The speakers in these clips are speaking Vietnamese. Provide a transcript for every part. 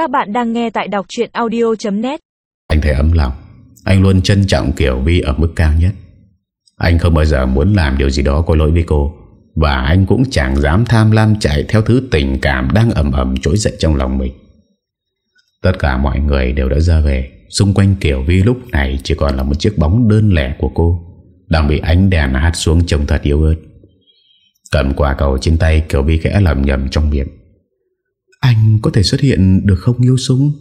Các bạn đang nghe tại đọc chuyện audio.net Anh thấy ấm lòng. Anh luôn trân trọng Kiều Vi ở mức cao nhất. Anh không bao giờ muốn làm điều gì đó có lỗi với cô, Và anh cũng chẳng dám tham lam chạy theo thứ tình cảm đang ẩm ẩm trỗi dậy trong lòng mình. Tất cả mọi người đều đã ra về. Xung quanh Kiều Vi lúc này chỉ còn là một chiếc bóng đơn lẻ của cô, Đang bị ánh đèn hát xuống trông thật yếu ớt. Cầm quả cầu trên tay Kiều Vi khẽ lầm nhầm trong miệng. Anh có thể xuất hiện được không, yêu súng?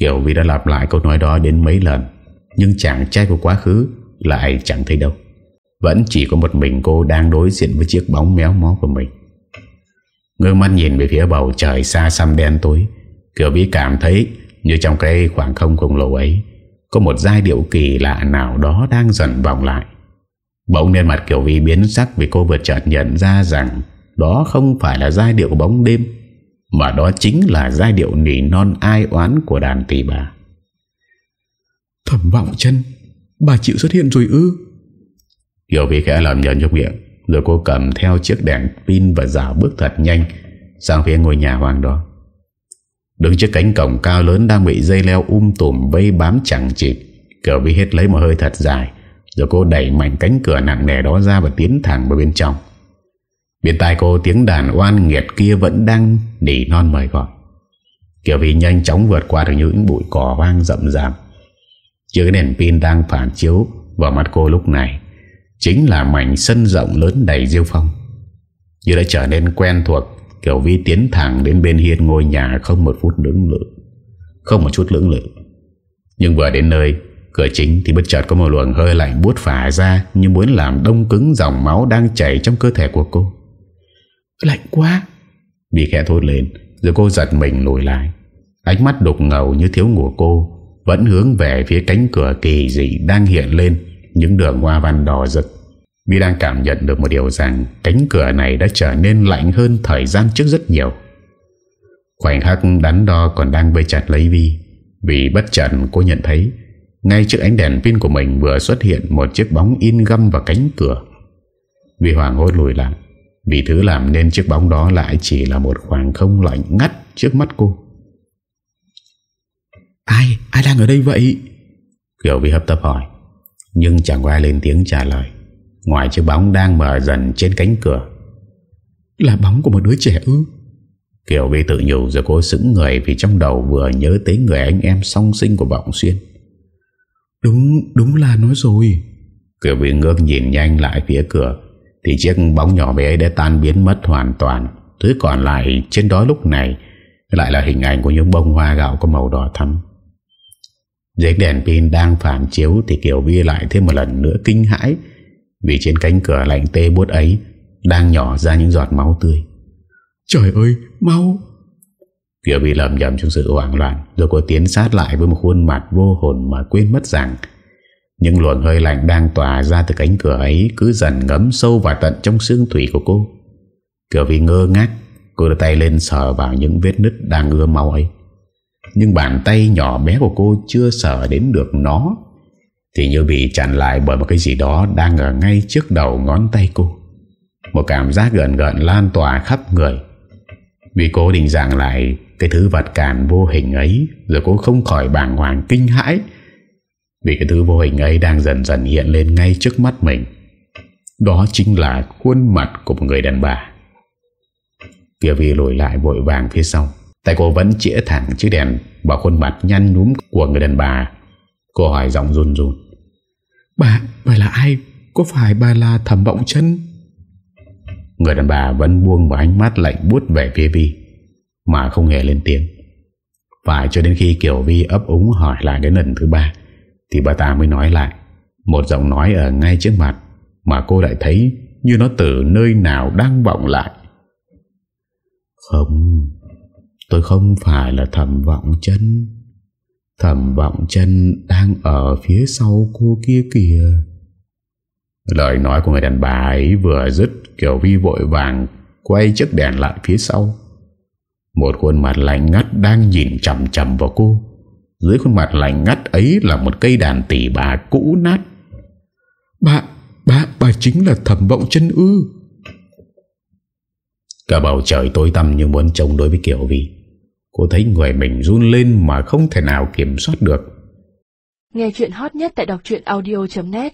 Kiều Vi đã lặp lại câu nói đó đến mấy lần, Nhưng chàng trai của quá khứ Lại chẳng thấy đâu. Vẫn chỉ có một mình cô đang đối diện với chiếc bóng méo mó của mình. Ngương mắt nhìn về phía bầu trời xa xăm đen tối Kiều Vi cảm thấy Như trong cái khoảng không khổng lồ ấy, Có một giai điệu kỳ lạ nào đó Đang dần vòng lại. Bỗng lên mặt Kiều Vi biến sắc Vì cô vừa chợt nhận ra rằng Đó không phải là giai điệu bóng đêm mà đó chính là giai điệu nỉ non ai oán của đàn tỷ bà. Thẩm vọng chân Bà chịu xuất hiện rồi ư? Kiều Vi khẽ làm nhận trong miệng Rồi cô cầm theo chiếc đèn pin Và dạo bước thật nhanh Sang phía ngôi nhà hoàng đó. Đứng trước cánh cổng cao lớn Đang bị dây leo um tùm vây bám chẳng chịt Kiều Vi hết lấy một hơi thật dài Rồi cô đẩy mạnh cánh cửa nặng nề đó ra Và tiến thẳng vào bên trong Bên tai cô tiếng đàn oan nghiệt kia Vẫn đang nỉ non mời gọi. Kiều vì nhanh chóng vượt qua được những bụi cỏ vang rậm rạp. Trước cái đèn pin đang phản chiếu Vào mặt cô lúc này, Chính là mảnh sân rộng lớn đầy diêu phong. Như đã trở nên quen thuộc Kiều Vi tiến thẳng đến bên hiên ngôi nhà Không một phút lưỡng lự, Không một chút lưỡng lự. Nhưng vừa đến nơi, Cửa chính thì bất chợt có một luồng hơi lạnh buốt phả ra Như muốn làm đông cứng dòng máu Đang chảy trong cơ thể của cô. Lạnh quá. Bị khẽ thốt lên, Rồi cô giật mình lùi lại. Ánh mắt đục ngầu như thiếu ngủ cô, Vẫn hướng về phía cánh cửa kỳ dị Đang hiện lên những đường hoa văn đỏ rực. Vi đang cảm nhận được một điều rằng Cánh cửa này đã trở nên lạnh hơn Thời gian trước rất nhiều. Khoảnh khắc đắn đo còn đang bơi chặt lấy Vi, Vì bất chợt cô nhận thấy Ngay trước ánh đèn pin của mình Vừa xuất hiện một chiếc bóng in găm vào cánh cửa. Vi hoàng hốt lùi lại. Vì thứ làm nên chiếc bóng đó Lại chỉ là một khoảng không lạnh ngắt Trước mắt cô. Ai, ai đang ở đây vậy? Kiều Vi hấp tấp hỏi. Nhưng chẳng có ai lên tiếng trả lời. Ngoài chiếc bóng đang mở dần trên cánh cửa. Là bóng của một đứa trẻ ư? Kiều Vi tự nhủ rồi cố sững người Vì trong đầu vừa nhớ tới người anh em song sinh của Vọng Xuyên. Đúng, đúng là nó rồi. Kiều Vi ngước nhìn nhanh lại phía cửa Thì chiếc bóng nhỏ bé đã tan biến mất hoàn toàn. Thứ còn lại trên đó lúc này Lại là hình ảnh của những bông hoa gạo có màu đỏ thắm. Dưới đèn pin đang phản chiếu Thì Kiều Vi lại thêm một lần nữa kinh hãi Vì trên cánh cửa lạnh tê bút ấy Đang nhỏ ra những giọt máu tươi. Trời ơi mau! Kiều Vi lầm nhầm trong sự hoảng loạn Rồi cô tiến sát lại với một khuôn mặt vô hồn Mà quên mất rằng những luồng hơi lạnh đang tỏa ra từ cánh cửa ấy Cứ dần ngấm sâu vào tận trong xương thủy của cô. Kiều vì ngơ ngác, Cô đưa tay lên sờ vào những vết nứt đang ưa máu ấy. Nhưng bàn tay nhỏ bé của cô chưa sờ đến được nó, Thì như bị chặn lại bởi một cái gì đó đang ở ngay trước đầu ngón tay cô. Một cảm giác gần gần lan tỏa khắp người. Vì cô định dạng lại cái thứ vật cản vô hình ấy, Rồi cô không khỏi bàng hoàng kinh hãi. Vì cái thứ vô hình ấy đang dần dần hiện lên ngay trước mắt mình. Đó chính là khuôn mặt của một người đàn bà. Kiều Vi lùi lại vội vàng phía sau. Tay cô vẫn chĩa thẳng chiếc đèn Vào khuôn mặt nhăn núm của người đàn bà. Cô hỏi giọng run run. Bà, bà là ai? Có phải bà là thẩm vọng chân? Người đàn bà vẫn buông một ánh mắt lạnh bút về phía Vi Mà không hề lên tiếng. Phải cho đến khi Kiều Vi ấp úng hỏi lại đến lần thứ ba thì bà ta mới nói lại, Một giọng nói ở ngay trước mặt Mà cô lại thấy như nó từ nơi nào đang vọng lại. Không, Tôi không phải là thầm vọng chân. Thầm vọng chân đang ở phía sau cô kia kìa. Lời nói của người đàn bà ấy vừa dứt Kiều Vi vội vàng Quay chiếc đèn lại phía sau. Một khuôn mặt lạnh ngắt Đang nhìn chầm chầm vào cô. Dưới khuôn mặt lạnh ngắt ấy Là một cây đàn tỷ bà cũ nát. Bà, bà, bà chính là thẩm vọng chân ư. Cả bầu trời tối tăm như muốn chống đối với Kiều Vi. Cô thấy người mình run lên mà không thể nào kiểm soát được. Nghe chuyện hot nhất tại đọc audio.net